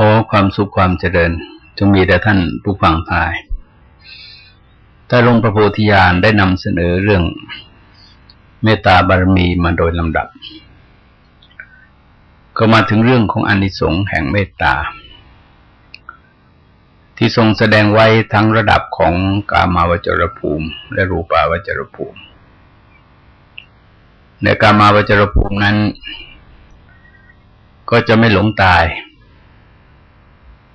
ขอความสุขความเจริญ จงมีแด่ท่านผู้ฟังทายแต่หลวงพระโพธิญาณได้นำเสนอเรื่องเมตตาบารมีมาโดยลำดับ ก็มาถึงเรื่องของอนิสงส์แห่งเมตตา ที่ทรงแสดงไว้ทั้งระดับของกามาวจรภูมิ และรูปาวจรภูมิ ในกามาวจรภูมินั้น ก็จะไม่หลงตาย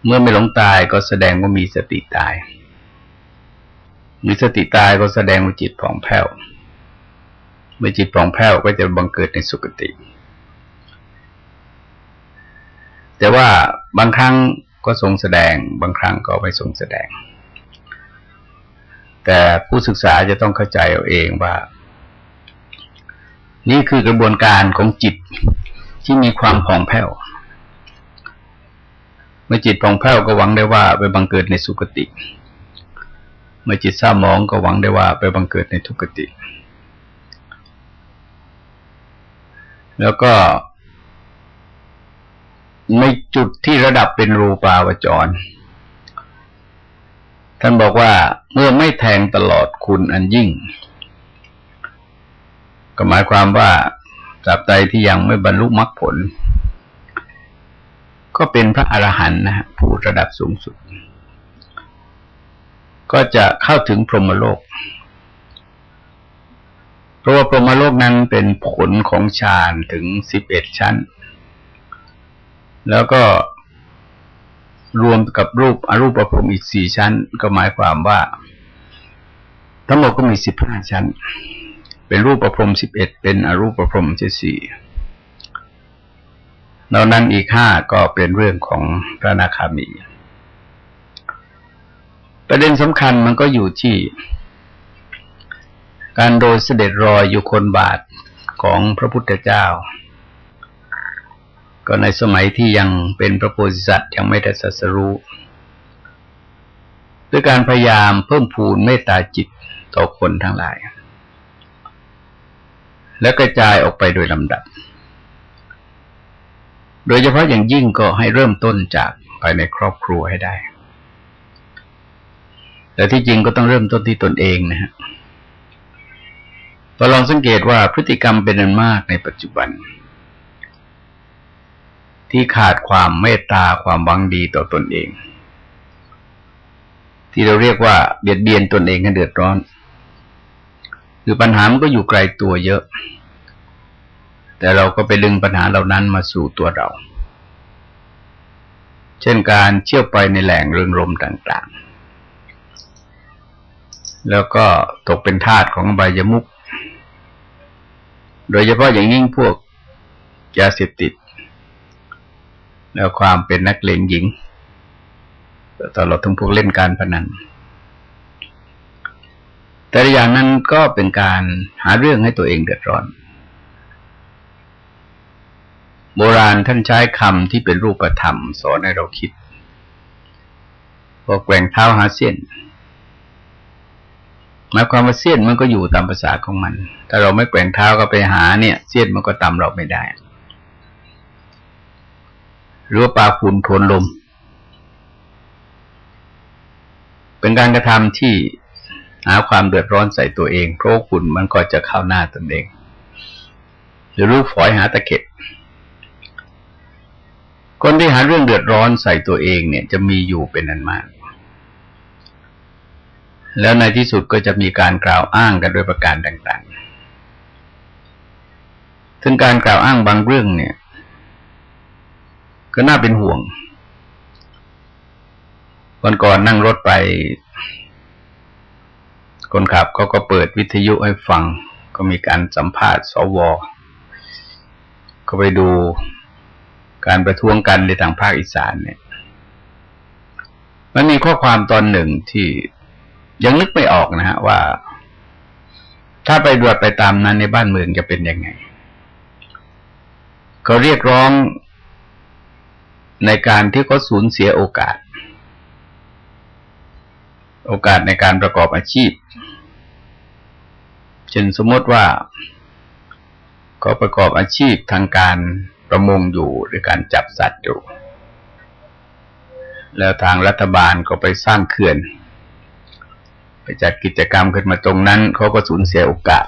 เมื่อไม่หลงตายก็แสดงว่ามีสติตาย มีสติตายก็แสดงว่าจิตผ่องแผ้ว เมื่อจิตผ่องแผ้วก็จะบังเกิดในสุคติ แต่ว่าบางครั้งก็ทรงแสดง บางครั้งก็ไม่ทรงแสดง แต่ผู้ศึกษาจะต้องเข้าใจเอาเองว่า นี่คือกระบวนการของจิตที่มีความผ่องแผ้ว มื่อจิตผ่องแผ้วก็หวังได้ว่าไปบังเกิดในสุคติ เมื่อจิตเศร้าหมองก็หวังได้ว่าไปบังเกิดในทุกติ แล้วก็ในจุดที่ระดับเป็นรูปาวจร ท่านบอกว่าเมื่อไม่แทงตลอดคุณอันยิ่ง ก็หมายความว่าตราบใดที่ยังไม่บรรลุมรรคผล ก็เป็นพระอรหันต์นะฮะผู้ระดับสูงสุด ก็จะเข้าถึงพรหมโลก เพราะว่าพรหมโลกนั้นเป็นผลของฌานถึงสิบเอ็ดชั้น แล้วก็รวมกับรูปอรูปประพรมอีกสี่ชั้น ก็หมายความว่า ทั้งหมดก็มีสิบห้าชั้น เป็นรูปประพรมสิบเอ็ดเป็นอรูปประพรมเจ็ดสี่ นอกนั้นอีกห้าก็เป็นเรื่องของพระนาคามี ประเด็นสำคัญมันก็อยู่ที่ การโดยเสด็จรอยอยู่คนบาทของพระพุทธเจ้า ก็ในสมัยที่ยังเป็นพระโพธิสัตว์ยังไม่ได้สัสรู้ด้วยการพยายามเพิ่มพูนเมตตาจิตต่อคนทั้งหลาย และกระจายออกไปโดยลำดับ โดยเฉพาะอย่างยิ่งก็ให้เริ่มต้นจากภายในครอบครัวให้ได้ แต่ที่จริงก็ต้องเริ่มต้นที่ตนเองนะฮะพอลองสังเกตว่าพฤติกรรมเป็นอันมากในปัจจุบัน ที่ขาดความเมตตาความวังดีต่อตนเอง ที่เราเรียกว่าเบียดเบียนตนเองให้เดือดร้อน คือปัญหามันก็อยู่ไกลตัวเยอะ แต่เราก็ไปดึงปัญหาเหล่านั้นมาสู่ตัวเรา เช่นการเชี่ยวไปในแหล่งเริงรมต่าง ๆ แล้วก็ตกเป็นทาสของใบยมุก โดยเฉพาะอย่างยิ่งพวกยาเสพติด แล้วความเป็นนักเลงหญิงตลอดทั้งพวกเล่นการพนัน แต่อย่างนั้นก็เป็นการหาเรื่องให้ตัวเองเดือดร้อน โบราณท่านใช้คำที่เป็นรูปธรรม สอนให้เราคิดพอแกว่งเท้าหาเส้นหมายความว่าเส้นมันก็อยู่ตามภาษาของมัน ถ้าเราไม่แกว่งเท้าก็ไปหาเนี่ยเส้นมันก็ตามเราไม่ได้หรือว่าปลาฝุ่นทนลม เป็นการกระทำที่หาความเดือดร้อนใส่ตัวเอง เพราะฝุ่นมันก็จะเข้าหน้าตนเอง หรือลูกฝอยหาตะเข็บ คนที่หาเรื่องเดือดร้อนใส่ตัวเองเนี่ยจะมีอยู่เป็นอันมาก แล้วในที่สุดก็จะมีการกล่าวอ้างกันด้วยประการต่างๆถึงการกล่าวอ้างบางเรื่องเนี่ย ก็น่าเป็นห่วง วันก่อนนั่งรถไป คนขับเขาก็เปิดวิทยุให้ฟัง ก็มีการสัมภาษณ์สวก็ไปดู การประท้วงกันในทางภาคอีสานเนี่ย มันมีข้อความตอนหนึ่งที่ยังนึกไม่ออกนะฮะว่า ถ้าไปดวดไปตามนั้นในบ้านเมืองจะเป็นยังไงเขาเรียกร้องในการที่เขาสูญเสียโอกาส โอกาสในการประกอบอาชีพเช่นสมมติว่าเขาประกอบอาชีพทางการ ประมงอยู่หรือการจับสัตว์อยู่ แล้วทางรัฐบาลก็ไปสร้างเขื่อน ไปจัดกิจกรรมขึ้นมาตรงนั้นเขาก็สูญเสียโอกาส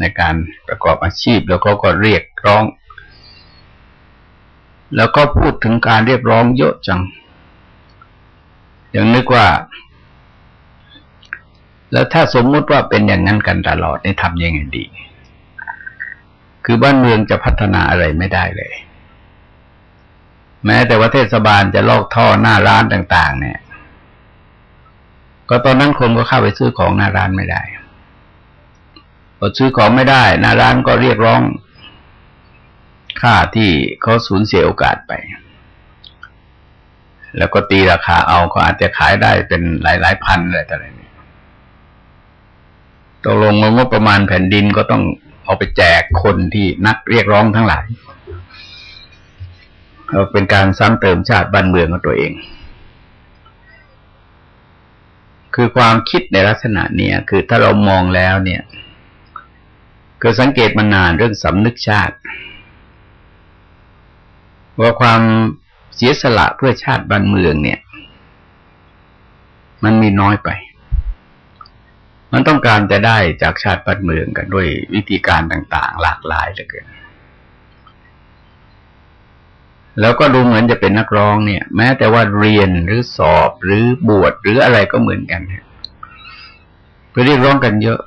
ในการประกอบอาชีพแล้วเขาก็เรียกร้อง แล้วก็พูดถึงการเรียกร้องเยอะจังอย่างนึกว่า แล้วถ้าสมมุติว่าเป็นอย่างนั้นกันตลอดนี่ทำยังไงดี คือบ้านเมืองจะพัฒนาอะไรไม่ได้เลย แม้แต่ว่าเทศบาลจะลอกท่อหน้าร้านต่าง ๆ เนี่ย ก็ตอนนั้นคนก็เข้าไปซื้อของหน้าร้านไม่ได้พอซื้อของไม่ได้หน้าร้านก็เรียกร้องค่าที่เขาสูญเสียโอกาสไป แล้วก็ตีราคาเอาเขาอาจจะขายได้เป็นหลายๆพันอะไรต่ออะไรนี่ตกลงงบประมาณแผ่นดินก็ต้อง เอาไปแจกคนที่นักเรียกร้องทั้งหลายเราเป็นการซ้ำเติมชาติบ้านเมืองของตัวเอง คือความคิดในลักษณะนี้คือถ้าเรามองแล้วเนี่ยคือสังเกตมานานเรื่องสำนึกชาติ ว่าความเสียสละเพื่อชาติบ้านเมืองเนี่ย มันมีน้อยไป มันต้องการจะได้จากชาติบ้านเมืองกันด้วยวิธีการต่าง ๆ หลากหลายเหลือเกินแล้วก็ดูเหมือนจะเป็นนักร้องเนี่ย แม้แต่ว่าเรียนหรือสอบหรือบวชหรืออะไรก็เหมือนกันเพื่อเรียกร้องกันเยอะ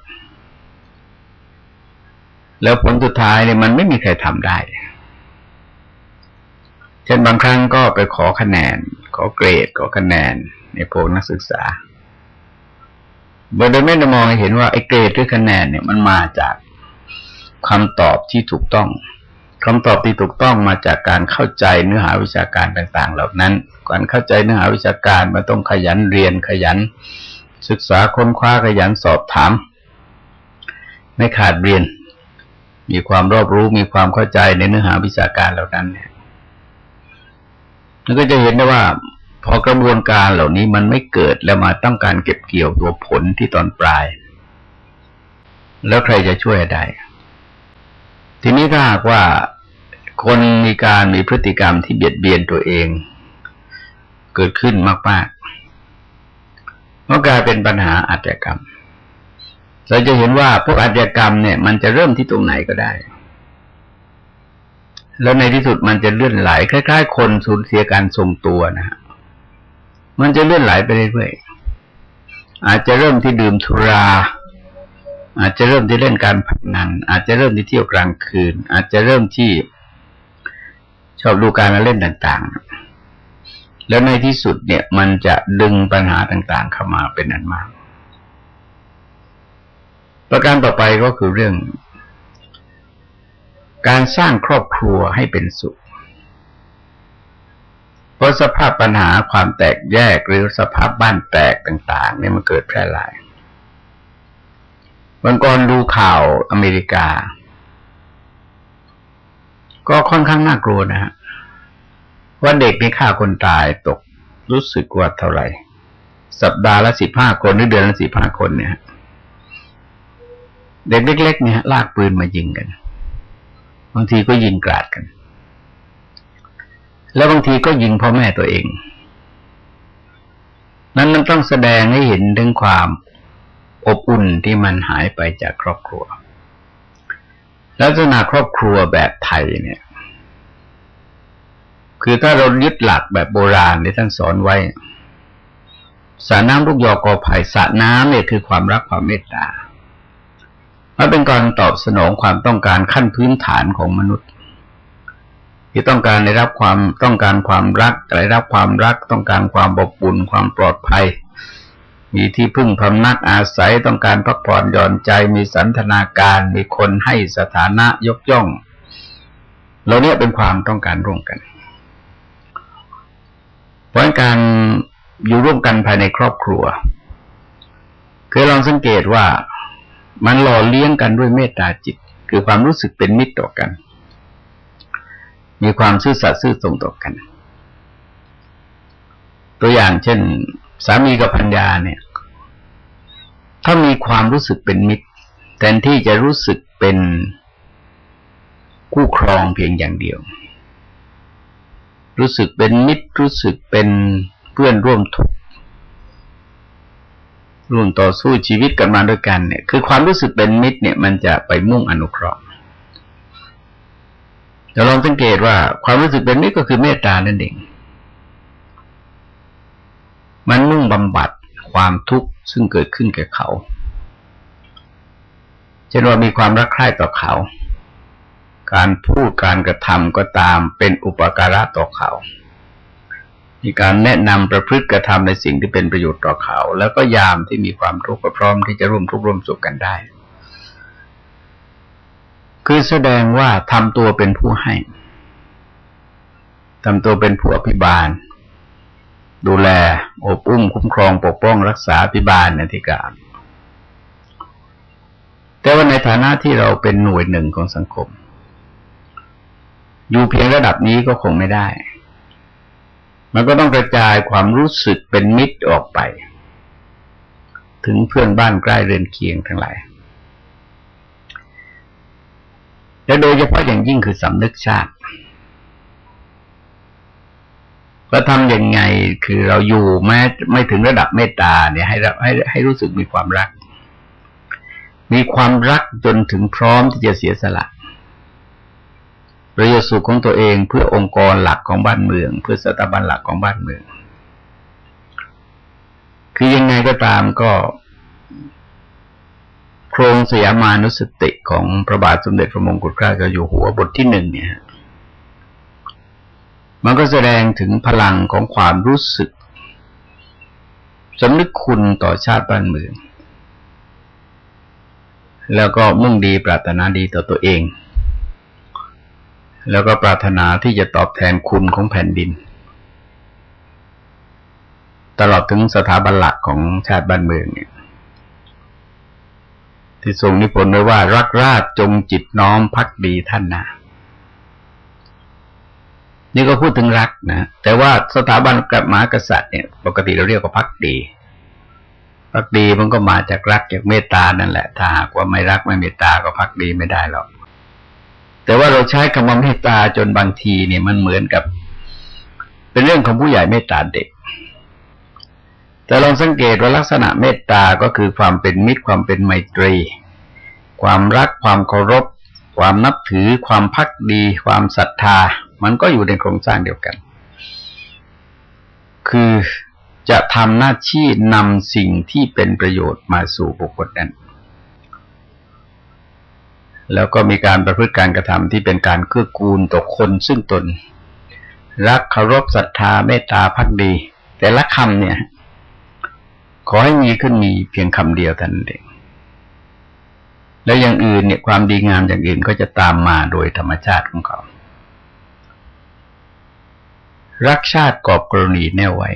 แล้วผลสุดท้ายเนี่ยมันไม่มีใครทำได้เช่นบางครั้งก็ไปขอคะแนน ขอเกรดขอคะแนนในโพนักศึกษา โดยไม่ได้มองเห็นว่าไอ้เกรดหรือคะแนนเนี่ยมันมาจากคำตอบที่ถูกต้องคำตอบที่ถูกต้องมาจากการเข้าใจเนื้อหาวิชาการต่าง ๆ เหล่านั้นการเข้าใจเนื้อหาวิชาการมันต้องขยันเรียนขยัน ศึกษาค้นคว้าขยันสอบถาม ไม่ขาดเรียน มีความรอบรู้มีความเข้าใจในเนื้อหาวิชาการเหล่านั้นเนี่ยมันก็จะเห็นได้ว่า พอกระบวนการเหล่านี้มันไม่เกิดแล้วมาต้องการเก็บเกี่ยวตัวผลที่ตอนปลาย แล้วใครจะช่วยได้ ทีนี้ถ้าหากว่าคนมีการมีพฤติกรรมที่เบียดเบียนตัวเอง เกิดขึ้นมากๆก็กลายเป็นปัญหาอาชญากรรม เราจะเห็นว่าพวกอาชญากรรมเนี่ย มันจะเริ่มที่ตรงไหนก็ได้ แล้วในที่สุดมันจะเลื่อนไหลคล้าย ๆ คนสูญเสียการทรงตัวนะฮะ มันจะเลื่อนไหลไปเรื่อยๆอาจจะเริ่มที่ดื่มสุรา อาจจะเริ่มที่เล่นการพนัน อาจจะเริ่มที่เที่ยวกลางคืน อาจจะเริ่มที่ชอบดูการเล่นต่างๆ แล้วในที่สุดเนี่ย มันจะดึงปัญหาต่างๆเข้ามาเป็นอันมาก ประการต่อไปก็คือเรื่อง การสร้างครอบครัวให้เป็นสุข เพราะสภาพปัญหาความแตกแยกหรือสภาพบ้านแตกต่าง ๆ เนี่ยมันเกิดแพร่หลายวันก่อนดูข่าวอเมริกา ก็ค่อนข้างน่ากลัวนะฮะว่าเด็กนี่ฆ่าคนตายตกรู้สึกว่าเท่าไหร่ สัปดาห์ละสิบห้าคนหรือเดือนละสิบห้าคนเนี่ยเด็กเล็กๆเนี่ยลากปืนมายิงกัน บางทีก็ยิงกราดกัน แล้วบางทีก็ยิงพ่อแม่ตัวเอง นั้นมันต้องแสดงให้เห็นถึงความอบอุ่นที่มันหายไปจากครอบครัว ลักษณะครอบครัวแบบไทยเนี่ย คือถ้าเรายึดหลักแบบโบราณที่ท่านสอนไว้สระน้ำลูกยอกอไผ่สระน้ำเนี่ยคือความรักความเมตตามันเป็นการตอบสนองความต้องการขั้นพื้นฐานของมนุษย์ ที่ต้องการได้รับความต้องการความรักได้รับความรัก ต้องการความอบอุ่นความปลอดภัย มีที่พึ่งพำนักอาศัยต้องการพักผ่อนหย่อนใจมีสันทนาการมีคนให้สถานะยกย่องเราเนี้ยเป็นความต้องการร่วมกัน เพราะการอยู่ร่วมกันภายในครอบครัวเคยลองสังเกตว่ามันหล่อเลี้ยงกันด้วยเมตตาจิต คือความรู้สึกเป็นมิตรต่อกัน มีความซื่อสัตย์ซื่อตรงต่อกัน ตัวอย่างเช่น สามีกับพัญญาเนี่ย ถ้ามีความรู้สึกเป็นมิตรแทนที่จะรู้สึกเป็นคู่ครองเพียงอย่างเดียว รู้สึกเป็นมิตรรู้สึกเป็นเพื่อนร่วมทุกข์ร่วมต่อสู้ชีวิตกันมาด้วยกันเนี่ย คือความรู้สึกเป็นมิตรเนี่ย มันจะไปมุ่งอนุเคราะห์ เราลองสังเกตว่าความรู้สึกเป็นมิตรก็คือเมตตานั่นเอง มันมุ่งบำบัดความทุกข์ซึ่งเกิดขึ้นแก่เขาเช่นว่ามีความรักใคร่ต่อเขา การพูดการกระทำก็ตามเป็นอุปการะต่อเขา มีการแนะนำประพฤติกระทำในสิ่งที่เป็นประโยชน์ต่อเขา แล้วก็ยามที่มีความทุกข์ก็พร้อมที่จะร่วมทุกข์ร่วมสุขกันได้ คือแสดงว่าทำตัวเป็นผู้ให้ทำตัวเป็นผู้อภิบาล ดูแลอบอุ้มคุ้มครองปกป้องรักษาอภิบาลในที่การแต่ว่าในฐานะที่เราเป็นหน่วยหนึ่งของสังคม อยู่เพียงระดับนี้ก็คงไม่ได้ มันก็ต้องกระจายความรู้สึกเป็นมิตรออกไป ถึงเพื่อนบ้านใกล้เรือนเคียงทั้งหลาย และโดยเฉพาะอย่างยิ่งคือสำนึกชาติเราทำยังไงคือเราอยู่แม้ไม่ถึงระดับเมตตาเนี่ยให้ให้ให้รู้สึกมีความรัก มีความรักจนถึงพร้อมที่จะเสียสละประโยชน์สุขของตัวเองเพื่อองค์กรหลักของบ้านเมือง เพื่อสถาบันหลักของบ้านเมือง คือยังไงก็ตามก็ โครงสยามานุสติของพระบาทสมเด็จพระมงกุฎเกล้าเจ้าอยู่หัวบทที่หนึ่งเนี่ยมันก็แสดงถึงพลังของความรู้สึกสำนึกคุณต่อชาติบ้านเมือง แล้วก็มุ่งดีปรารถนาดีต่อตัวเอง แล้วก็ปรารถนาที่จะตอบแทนคุณของแผ่นดิน ตลอดถึงสถาบันหลักของชาติบ้านเมืองเนี่ย ที่ทรงนิพนธ์ไว้ว่า รักราชจงจิตน้อมพักดีท่านนานี่ก็พูดถึงรักนะ แต่ว่าสถาบันกับมหากษัตริย์เนี่ยปกติเราเรียกว่าพักดีพักดีมันก็มาจากรักจากเมตตานั่นแหละ ถ้าหากว่าไม่รักไม่เมตตาก็พักดีไม่ได้หรอก แต่ว่าเราใช้คำว่าเมตตาจนบางทีเนี่ยมันเหมือนกับ เป็นเรื่องของผู้ใหญ่เมตตาเด็ก แต่ลองสังเกตว่าลักษณะเมตตาก็คือความเป็นมิตรความเป็นไมตรี ความรักความเคารพ ความนับถือ ความพักดี ความศรัทธา มันก็อยู่ในโครงสร้างเดียวกัน คือจะทำหน้าที่นำสิ่งที่เป็นประโยชน์มาสู่บุคคลนั้น แล้วก็มีการประพฤติการกระทำที่เป็นการเกื้อกูลต่อคนซึ่งตน รักเคารพศรัทธาเมตตาพักดี แต่ละคำเนี่ย ขอให้มีขึ้นมีเพียงคำเดียวเท่านั้นเองแล้วอย่างอื่นเนี่ยความดีงามอย่างอื่นก็จะตามมาโดยธรรมชาติของเขา รักชาติกอบกรณีแน่ไว้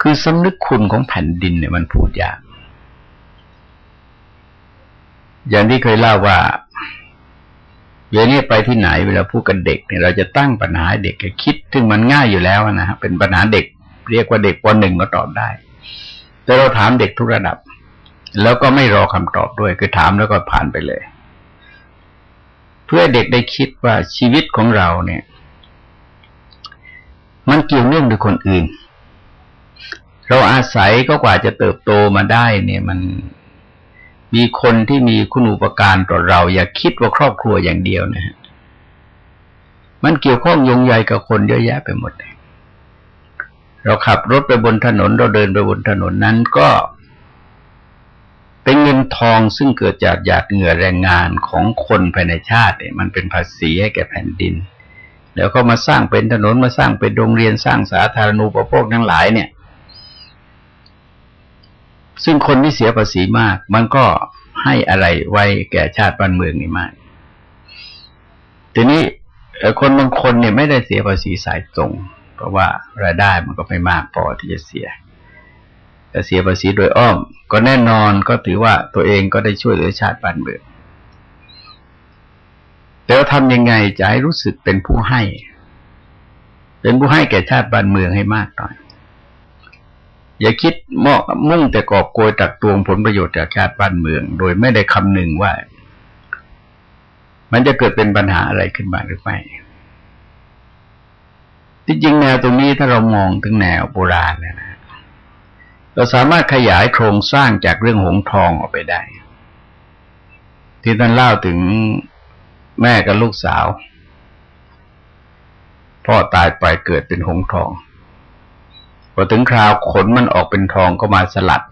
คือสำนึกคุณของแผ่นดินเนี่ยมันพูดยาก อย่างที่เคยเล่าว่าเวลานี้ไปที่ไหนเวลาพูดกับเด็กเนี่ยเราจะตั้งปัญหาเด็กคิดซึ่งมันง่ายอยู่แล้วนะฮะเป็นปัญหาเด็ก เรียกว่าเด็กปหนึ่งก็ตอบได้ แต่เราถามเด็กทุกระดับ แล้วก็ไม่รอคำตอบด้วย คือถามแล้วก็ผ่านไปเลย เพื่อเด็กได้คิดว่าชีวิตของเราเนี่ย มันเกี่ยวเนื่องด้วยคนอื่น เราอาศัยก็กว่าจะเติบโตมาได้เนี่ยมันมีคนที่มีคุณอุปการต่อเรา อย่าคิดว่าครอบครัวอย่างเดียวนะฮะมันเกี่ยวข้องยงใหญ่กับคนเยอะแยะไปหมดเลย เราขับรถไปบนถนน เราเดินไปบนถนนนั้นก็เป็นเงินทองซึ่งเกิดจากหยาดเหงื่อแรงงานของคนภายในชาติเนี่ยมันเป็นภาษีให้แก่แผ่นดิน แล้วก็มาสร้างเป็นถนนมาสร้างเป็นโรงเรียนสร้างสาธารณูปโภคทั้งหลายเนี่ย ซึ่งคนที่เสียภาษีมาก มันก็ให้อะไรไว้แก่ชาติบ้านเมืองนี่มาก ทีนี้คนบางคนเนี่ยไม่ได้เสียภาษีสายตรง เพราะว่ารายได้มันก็ไม่มากพอที่จะเสียแต่เสียภาษีโดยอ้อม ก็แน่นอนก็ถือว่าตัวเองก็ได้ช่วยเหลือชาติบ้านเมืองแต่ว่าทำยังไงจะให้รู้สึกเป็นผู้ให้ เป็นผู้ให้แก่ชาติบ้านเมืองให้มากหน่อย อย่าคิดมอมุ่งแต่กอบโกยตักตวงผลประโยชน์จากชาติบ้านเมือง โดยไม่ได้คำนึงว่า มันจะเกิดเป็นปัญหาอะไรขึ้นมาหรือไม่ ที่จริงแนวตรงนี้ถ้าเรามองถึงแนวโบราณเนี่ยนะเราสามารถขยายโครงสร้างจากเรื่องหงทองออกไปได้ ที่ท่านเล่าถึงแม่กับลูกสาว พ่อตายไปเกิดเป็นหงทองพอถึงคราวขนมันออกเป็นทองก็มาสลัด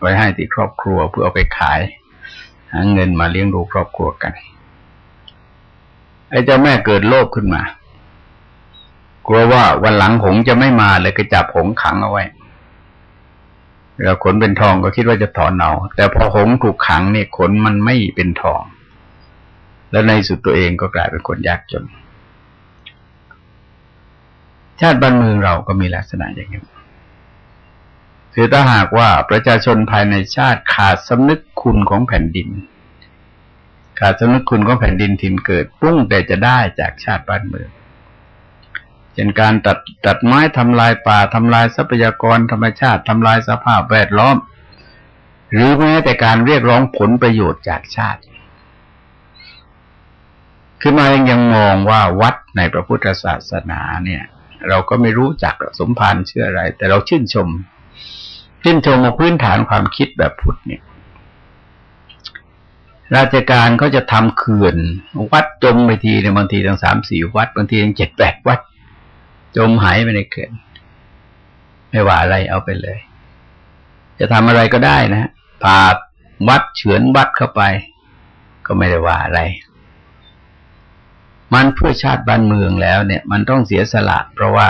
ไว้ให้ที่ครอบครัวเพื่อเอาไปขาย หาเงินมาเลี้ยงดูครอบครัวกันไอ้เจ้าแม่เกิดโลภขึ้นมา ลัวว่าวันหลังหงจะไม่มาเลยก็จับหงขังเอาไว้แล้วขนเป็นทองก็คิดว่าจะถอนเอาแต่พอหงถูกขังเนี่ยขนมันไม่เป็นทอง แล้วในสุดตัวเองก็กลายเป็นคนยากจน ชาติบ้านเมืองเราก็มีลักษณะอย่างนี้คือถ้าหากว่าประชาชนภายในชาติขาดสำนึกคุณของแผ่นดิน ขาดสำนึกคุณของแผ่นดินถิ่นเกิดปุ้งแต่จะได้จากชาติบ้านเมือง ช่นการตัดตัดไม้ทำลายป่าทำลายทรัพยากรธรรมชาติทำลายสภาพแวดล้อม หรือแม้แต่การเรียกร้องผลประโยชน์จากชาติ คือมายังมองว่าวัดในพระพุทธศาสนาเนี่ย เราก็ไม่รู้จักสมภารเชื่ออะไร แต่เราชื่นชม ชื่นชมมาพื้นฐานความคิดแบบพุทธเนี่ยราชการเขาจะทำเขื่อน วัดจมไปทีในบางทีทั้งสามสี่วัด บางทีทั้งเจ็ดแปดวัด จมหายไปในเขื่อนไม่ว่าอะไรเอาไปเลย จะทำอะไรก็ได้นะพาวัดเฉือนวัดเข้าไป ก็ไม่ได้ว่าอะไร มันเพื่อชาติบ้านเมืองแล้วเนี่ย มันต้องเสียสละเพราะว่า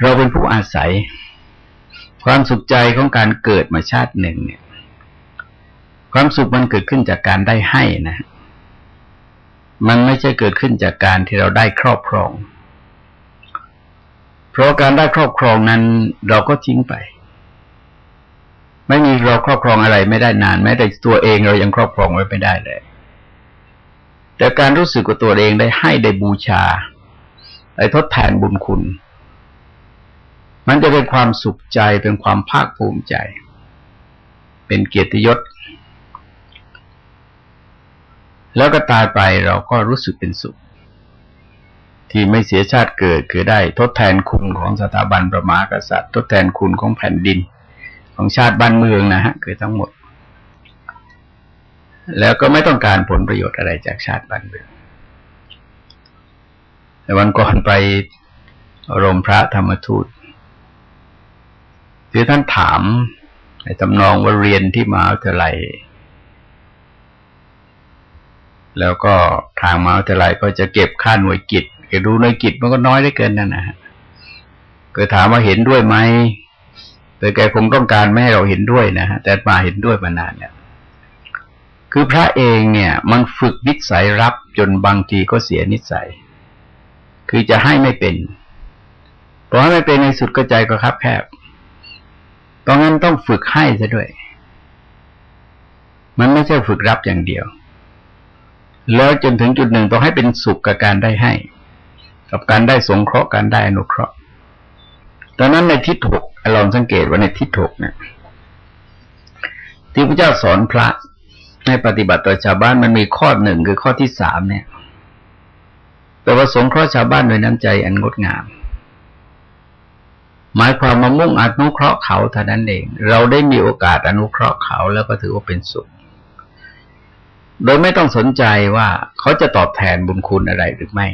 เราเป็นผู้อาศัย ความสุขใจของการเกิดมาชาติหนึ่งเนี่ย ความสุขมันเกิดขึ้นจากการได้ให้นะ มันไม่ใช่เกิดขึ้นจากการที่เราได้ครอบครอง เพราะการได้ครอบครองนั้นเราก็ทิ้งไป ไม่มีเราครอบครองอะไรไม่ได้นานแม้แต่ตัวเองเรายังครอบครองไว้ไม่ได้เลย แต่การรู้สึกว่าตัวเองได้ให้ได้บูชาได้ทดแทนบุญคุณ มันจะเป็นความสุขใจเป็นความภาคภูมิใจ เป็นเกียรติยศ แล้วก็ตายไปเราก็รู้สึกเป็นสุข ที่ไม่เสียชาติเกิดคือได้ทดแทนคุณของสถาบันประมากษัตริย์ ทดแทนคุณของแผ่นดิน ของชาติบ้านเมืองนะฮะคือทั้งหมด แล้วก็ไม่ต้องการผลประโยชน์อะไรจากชาติบ้านเมืองแต่วันก่อนไปรมพระธรรมทูตคือท่านถามในตำนองว่าเรียนที่มหาวิทยาลัย แล้วก็ทางมหาวิทยาลัยก็จะเก็บค่าหน่วยกิจแกดูหน่วยกิจมันก็น้อยได้เกินนั่นนะฮะก็ถามว่าเห็นด้วยไหมแต่แกคงต้องการไม่ให้เราเห็นด้วยนะฮะแต่มาเห็นด้วยมานานเนี่ยคือพระเองเนี่ย มันฝึกนิสัยรับจนบางทีก็เสียนิสัย คือจะให้ไม่เป็น เพราะไม่เป็นในสุดก็ใจก็คับแคบตอนนั้นต้องฝึกให้ซะด้วย มันไม่ใช่ฝึกรับอย่างเดียว แล้วจนถึงจุดหนึ่งต้องให้เป็นสุขกับการได้ให้ กับการได้สงเคราะห์การได้อนุเคราะห์ตอนนั้นในทิศหกลองสังเกตว่าในทิศหกเนี่ยที่พระเจ้าสอนพระในปฏิบัติต่อชาวบ้านมันมีข้อหนึ่งคือข้อที่สามเนี่ยแต่ว่าสงเคราะห์ชาวบ้านโดยน้ำใจอันงดงาม หมายความมามุ่งอนุเคราะห์เขาเท่านั้นเอง เราได้มีโอกาสอนุเคราะห์เขาแล้วก็ถือว่าเป็นสุข โดยไม่ต้องสนใจว่าเขาจะตอบแทนบุญคุณอะไรหรือไม่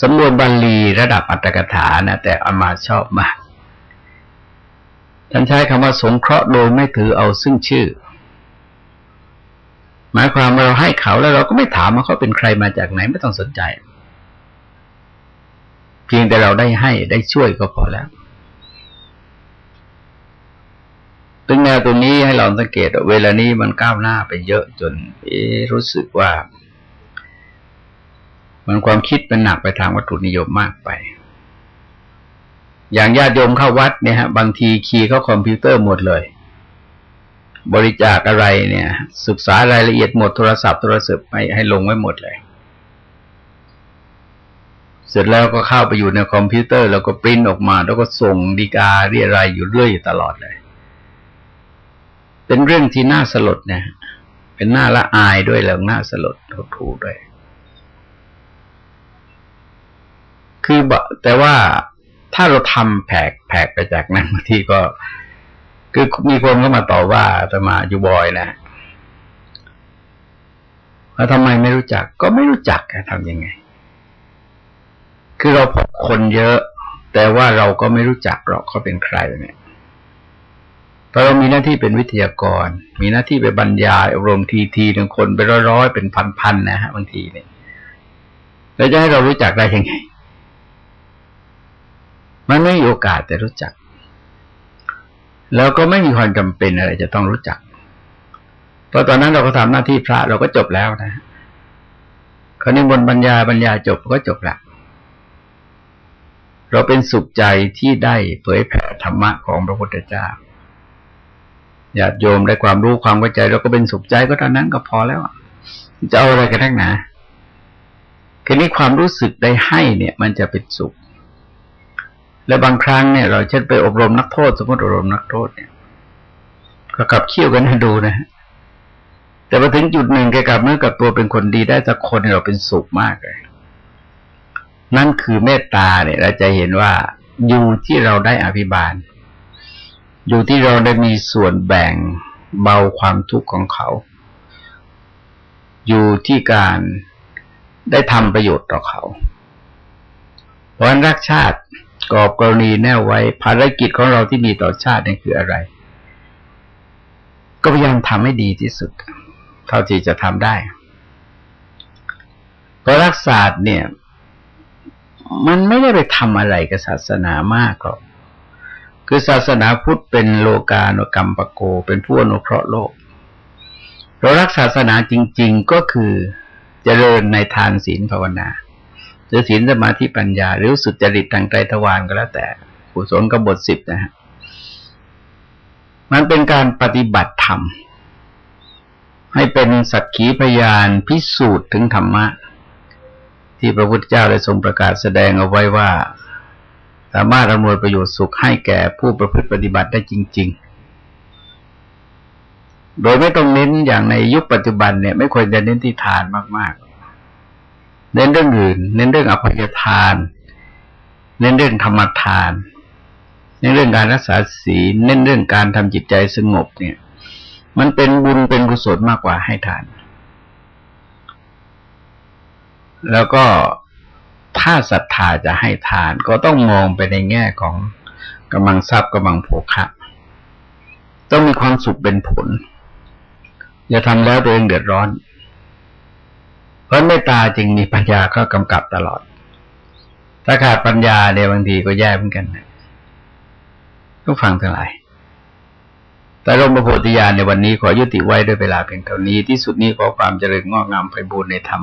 สำนวนบาลีระดับอัตถกถานะแต่อามาชอบมาก ท่านใช้คำว่าสงเคราะห์โดยไม่ถือเอาซึ่งชื่อ หมายความว่าเราให้เขาแล้วเราก็ไม่ถามว่าเขาเป็นใครมาจากไหนไม่ต้องสนใจ เพียงแต่เราได้ให้ได้ช่วยก็พอแล้ว ตึงแนวตัวนี้ให้เราสังเกตเวลานี้มันก้าวหน้าไปเยอะจนรู้สึกว่า มันความคิดเป็นหนักไปทางวัตถุนิยมมากไป อย่างญาติโยมเข้าวัดเนี่ยฮะ บางที key เข้าคอมพิวเตอร์หมดเลย บริจาคอะไรเนี่ย ศึกษารายละเอียดหมดโทรศัพท์โทรศัพท์ให้ให้ลงไว้หมดเลย เสร็จแล้วก็เข้าไปอยู่ในคอมพิวเตอร์ แล้วก็ปริ้นออกมา แล้วก็ส่งฎีกาเรี่ยอะไรอยู่เรื่อยตลอดเลย เป็นเรื่องที่น่าสลดนะเป็นน่าละอายด้วยแล้วน่าสลดทดทูด้วย คือแต่ว่าถ้าเราทำแผกแผกไปจากนั้นบางทีก็ คือมีคนก็มาต่อว่าจะมาอยู่บ่อยนะแล้วทำไมไม่รู้จัก ก็ไม่รู้จักทำยังไง คือเราพบคนเยอะ แต่ว่าเราก็ไม่รู้จักหรอกเขาเป็นใครเนี่ย เพราะเรามีหน้าที่เป็นวิทยากร มีหน้าที่ไปบรรยายอบรมทีทีหนึ่งคนไปร้อยๆเป็นพันๆนะฮะบางทีเนี่ยแล้วจะให้เรารู้จักได้ยังไง มันไม่มีโอกาสแต่รู้จัก แล้วก็ไม่มีความจำเป็นอะไรจะต้องรู้จัก เพราะตอนนั้นเราก็ทำหน้าที่พระเราก็จบแล้วนะคราวนี้บนบรรยายบรรยายจบก็จบละเราเป็นสุขใจที่ได้เผยแผ่ธรรมะของพระพุทธเจ้า ญาติโยมได้ความรู้ความเข้าใจเราก็เป็นสุขใจก็เท่านั้นก็พอแล้วจะเอาอะไรกันทั้งหนาคืนี้ความรู้สึกได้ให้เนี่ย มันจะเป็นสุข และบางครั้งเนี่ย เราเช่นไปอบรมนักโทษ สมมติอบรมนักโทษเนี่ย ก็กลับเคี่ยวกันให้ดูนะแต่พอถึงจุดหนึ่งแกกลับเมื่อกับตัวเป็นคนดีได้สักคนเราเป็นสุขมากเลย นั่นคือเมตตาเนี่ย เราจะเห็นว่าอยู่ที่เราได้อภิบาล อยู่ที่เราได้มีส่วนแบ่งเบาความทุกข์ของเขา อยู่ที่การได้ทำประโยชน์ต่อเขาเพราะนั้นรักชาติกอบกรณีแน่ไว้ ภารกิจของเราที่มีต่อชาตินี่คืออะไร ก็พยายามทำให้ดีที่สุด เท่าที่จะทำได้เพราะรักษาเนี่ย มันไม่ได้ไปทำอะไรกับศาสนามากหรอก คือศาสนาพุทธเป็นโลกาโนกรรมปโก เป็นผู้อนุเคราะห์โลก เรารักศาสนาจริง ๆก็คือเจริญในทานศีลภาวนา หรือศีลสมาธิปัญญา หรือสุจริตทางใจทวารก็แล้วแต่กุศลกบทสิบนะฮะมันเป็นการปฏิบัติธรรม ให้เป็นสักขีพยานพิสูจน์ถึงธรรมะ ที่พระพุทธเจ้าได้ทรงประกาศแสดงเอาไว้ว่า สามารถอำนวยประโยชน์สุขให้แก่ผู้ประพฤติปฏิบัติได้จริง ๆ โดยไม่ต้องเน้นอย่างในยุคปัจจุบันเนี่ย ไม่ควรจะเน้นที่ทานมาก ๆ เน้นเรื่องอื่น เน้นเรื่องอภัยทาน เน้นเรื่องธรรมทาน เน้นเรื่องการรักษาศีล เน้นเรื่องการทำจิตใจสงบเนี่ย มันเป็นบุญเป็นกุศลมากกว่าให้ทาน แล้วก็ ถ้าศรัทธาจะให้ทานก็ต้องมองไปในแง่ของกำลังทรัพย์กำลังโภคะต้องมีความสุขเป็นผล อย่าทำแล้วตัวเองเดือดร้อน เพราะเมตตาจริงมีปัญญาก็กำกับตลอด ถ้าขาดปัญญาเนี่ยบางทีก็แย่เหมือนกันนะต้องฟังทั้งหลายแต่ร่มพระโพธิญาณในวันนี้ขอยุติไว้ด้วยเวลาเพียงเท่านี้ที่สุดนี้ขอความเจริญงอกงามไปบูรณนธรรม